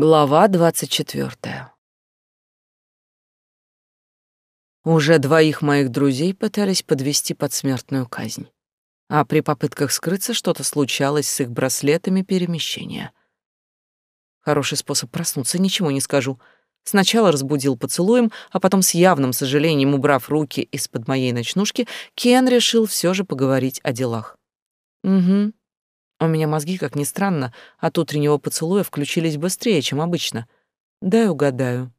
Глава двадцать четвертая. Уже двоих моих друзей пытались подвести под смертную казнь. А при попытках скрыться что-то случалось с их браслетами перемещения. Хороший способ проснуться, ничего не скажу. Сначала разбудил поцелуем, а потом с явным сожалением, убрав руки из-под моей ночнушки, Кен решил все же поговорить о делах. Угу, у меня мозги, как ни странно, от утреннего поцелуя включились быстрее, чем обычно. Дай угадаю.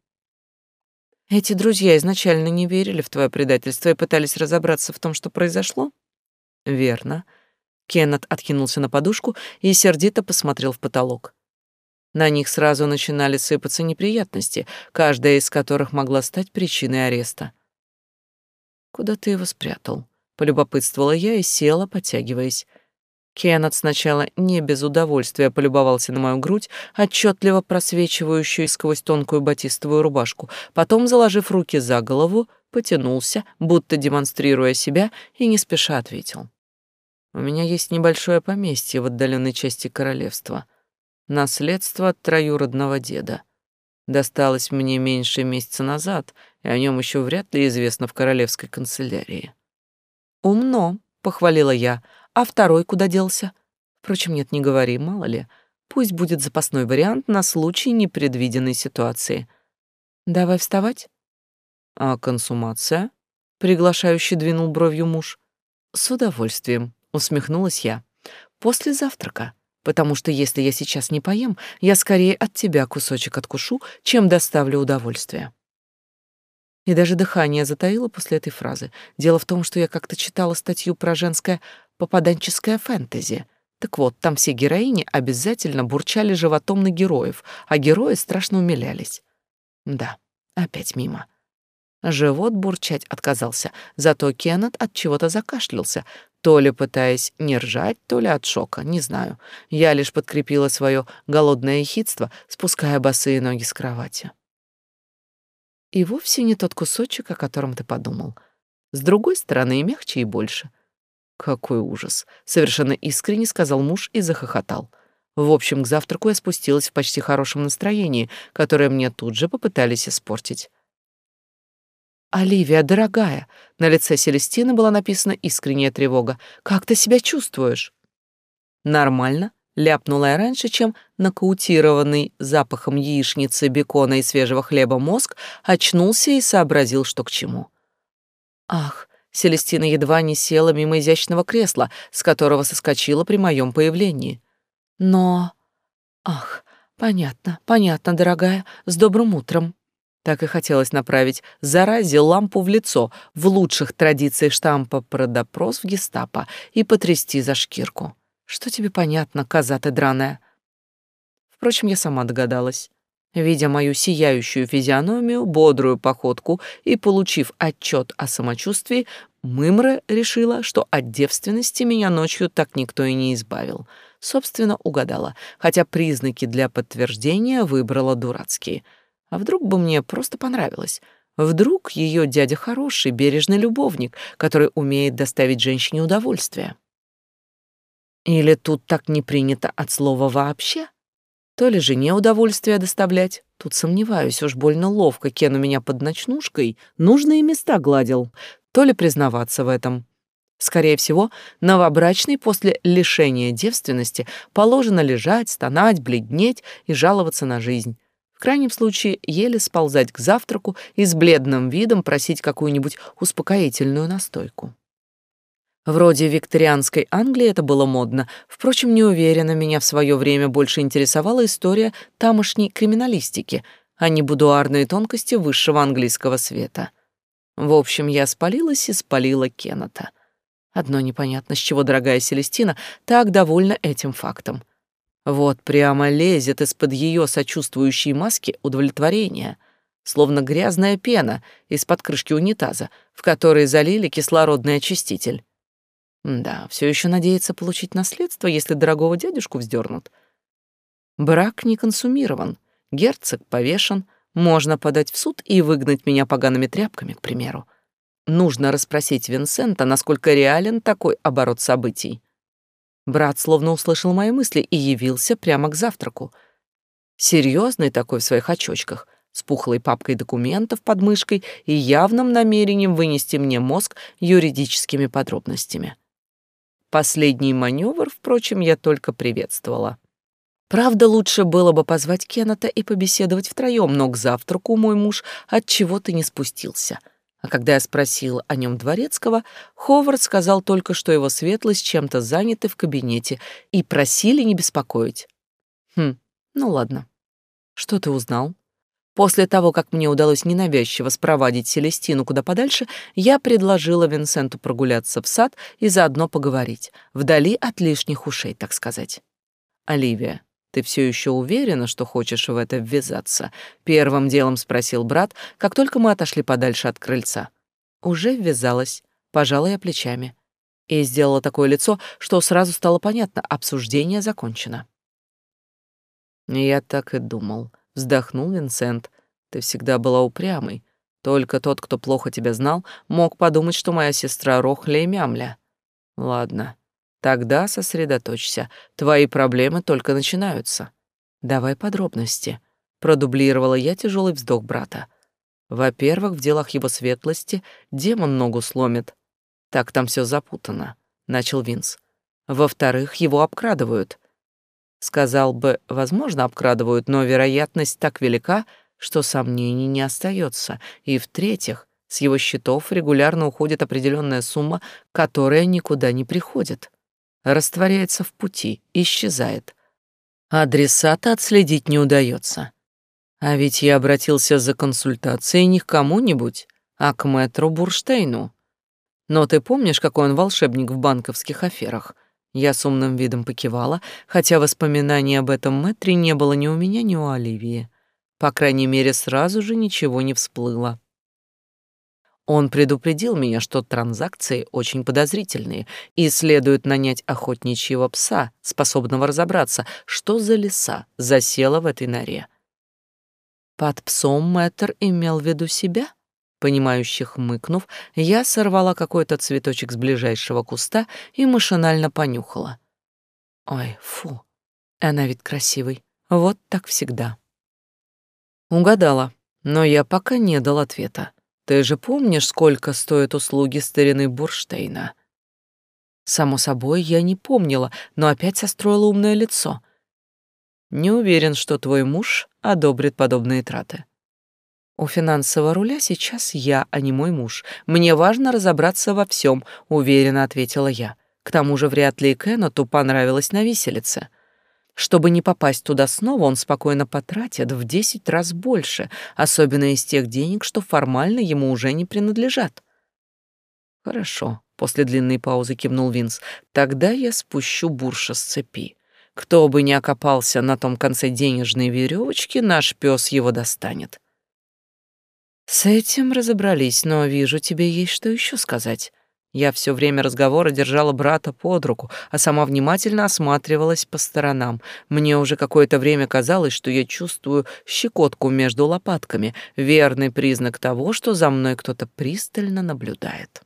Эти друзья изначально не верили в твое предательство и пытались разобраться в том, что произошло? Верно. Кеннет откинулся на подушку и сердито посмотрел в потолок. На них сразу начинали сыпаться неприятности, каждая из которых могла стать причиной ареста. «Куда ты его спрятал?» — полюбопытствовала я и села, потягиваясь. Кеннет сначала не без удовольствия полюбовался на мою грудь, отчетливо просвечивающую сквозь тонкую батистовую рубашку, потом, заложив руки за голову, потянулся, будто демонстрируя себя, и не спеша ответил. «У меня есть небольшое поместье в отдаленной части королевства. Наследство от троюродного деда. Досталось мне меньше месяца назад, и о нем еще вряд ли известно в королевской канцелярии». «Умно», — похвалила я, — а второй куда делся? Впрочем, нет, не говори, мало ли. Пусть будет запасной вариант на случай непредвиденной ситуации. Давай вставать. А консумация? Приглашающий двинул бровью муж. С удовольствием, усмехнулась я. После завтрака. Потому что если я сейчас не поем, я скорее от тебя кусочек откушу, чем доставлю удовольствие. И даже дыхание затаило после этой фразы. Дело в том, что я как-то читала статью про женское попаданческое фэнтези. Так вот, там все героини обязательно бурчали животом на героев, а герои страшно умилялись. Да, опять мимо. Живот бурчать отказался, зато Кеннет от чего-то закашлялся, то ли пытаясь не ржать, то ли от шока, не знаю. Я лишь подкрепила свое голодное ехидство, спуская босые ноги с кровати. И вовсе не тот кусочек, о котором ты подумал. С другой стороны, и мягче, и больше. Какой ужас, совершенно искренне сказал муж и захохотал. В общем, к завтраку я спустилась в почти хорошем настроении, которое мне тут же попытались испортить. «Оливия, дорогая!» На лице Селестины была написана искренняя тревога. «Как ты себя чувствуешь?» «Нормально», — ляпнула я раньше, чем нокаутированный запахом яичницы, бекона и свежего хлеба мозг очнулся и сообразил, что к чему. «Ах, Селестина едва не села мимо изящного кресла, с которого соскочила при моем появлении. Но... Ах, понятно, понятно, дорогая, с добрым утром. Так и хотелось направить заразе лампу в лицо в лучших традициях штампа про допрос в гестапо и потрясти за шкирку. Что тебе понятно, коза ты драная? Впрочем, я сама догадалась. Видя мою сияющую физиономию, бодрую походку и получив отчет о самочувствии, Мымра решила, что от девственности меня ночью так никто и не избавил. Собственно, угадала, хотя признаки для подтверждения выбрала дурацкие. А вдруг бы мне просто понравилось? Вдруг ее дядя хороший, бережный любовник, который умеет доставить женщине удовольствие? Или тут так не принято от слова вообще? То ли жене удовольствие доставлять. Тут сомневаюсь, уж больно ловко Кен у меня под ночнушкой нужные места гладил. То ли признаваться в этом. Скорее всего, новобрачный после лишения девственности положено лежать, стонать, бледнеть и жаловаться на жизнь. В крайнем случае, еле сползать к завтраку и с бледным видом просить какую-нибудь успокоительную настойку. Вроде викторианской Англии это было модно. Впрочем, не уверена, меня в свое время больше интересовала история тамошней криминалистики, а не будуарные тонкости высшего английского света. В общем, я спалилась и спалила Кеннета. Одно непонятно, с чего дорогая Селестина так довольна этим фактом. Вот прямо лезет из-под ее сочувствующей маски удовлетворение, словно грязная пена из-под крышки унитаза, в которой залили кислородный очиститель. Да, все еще надеется получить наследство, если дорогого дядюшку вздернут. Брак не консумирован, герцог повешен, можно подать в суд и выгнать меня погаными тряпками, к примеру. Нужно расспросить Винсента, насколько реален такой оборот событий. Брат словно услышал мои мысли и явился прямо к завтраку. Серьезный такой в своих очочках, с пухлой папкой документов под мышкой и явным намерением вынести мне мозг юридическими подробностями. Последний маневр, впрочем, я только приветствовала. Правда, лучше было бы позвать Кеннета и побеседовать втроем, но к завтраку мой муж от чего-то не спустился. А когда я спросила о нем дворецкого, Ховард сказал только, что его светлость чем-то заняты в кабинете и просили не беспокоить. Хм, ну ладно. Что ты узнал? После того, как мне удалось ненавязчиво спровадить Селестину куда подальше, я предложила Винсенту прогуляться в сад и заодно поговорить, вдали от лишних ушей, так сказать. Оливия, ты все еще уверена, что хочешь в это ввязаться? Первым делом спросил брат, как только мы отошли подальше от крыльца. Уже ввязалась, пожала я плечами и сделала такое лицо, что сразу стало понятно, обсуждение закончено. Я так и думал, вздохнул Винсент. Ты всегда была упрямой. Только тот, кто плохо тебя знал, мог подумать, что моя сестра Рохля и Мямля. Ладно, Тогда сосредоточься. Твои проблемы только начинаются. Давай подробности. Продублировала я тяжелый вздох брата. Во-первых, в делах его светлости демон ногу сломит. Так там все запутано, начал Винс. Во-вторых, его обкрадывают. Сказал бы, возможно, обкрадывают, но вероятность так велика, что сомнений не остается. И в-третьих, с его счетов регулярно уходит определенная сумма, которая никуда не приходит растворяется в пути, исчезает. Адресата отследить не удается. А ведь я обратился за консультацией не к кому-нибудь, а к мэтру Бурштейну. Но ты помнишь, какой он волшебник в банковских аферах? Я с умным видом покивала, хотя воспоминаний об этом мэтре не было ни у меня, ни у Оливии. По крайней мере, сразу же ничего не всплыло. Он предупредил меня, что транзакции очень подозрительные, и следует нанять охотничьего пса, способного разобраться, что за лиса засела в этой норе. Под псом мэтр имел в виду себя? Понимающе хмыкнув, я сорвала какой-то цветочек с ближайшего куста и машинально понюхала. Ой, фу, она ведь красивый. Вот так всегда. Угадала, но я пока не дал ответа. Ты же помнишь, сколько стоят услуги старины Бурштейна? Само собой, я не помнила, но опять состроила умное лицо. Не уверен, что твой муж одобрит подобные траты. У финансового руля сейчас я, а не мой муж. Мне важно разобраться во всем, уверенно ответила я. К тому же вряд ли Кеннету понравилось на виселице. Чтобы не попасть туда снова, он спокойно потратит в десять раз больше, особенно из тех денег, что формально ему уже не принадлежат. Хорошо, после длинной паузы кивнул Винс. Тогда я спущу бурша с цепи. Кто бы ни окопался на том конце денежной веревочки, наш пес его достанет. С этим разобрались, но вижу, тебе есть что еще сказать. Я все время разговора держала брата под руку, а сама внимательно осматривалась по сторонам. Мне уже какое-то время казалось, что я чувствую щекотку между лопатками, верный признак того, что за мной кто-то пристально наблюдает.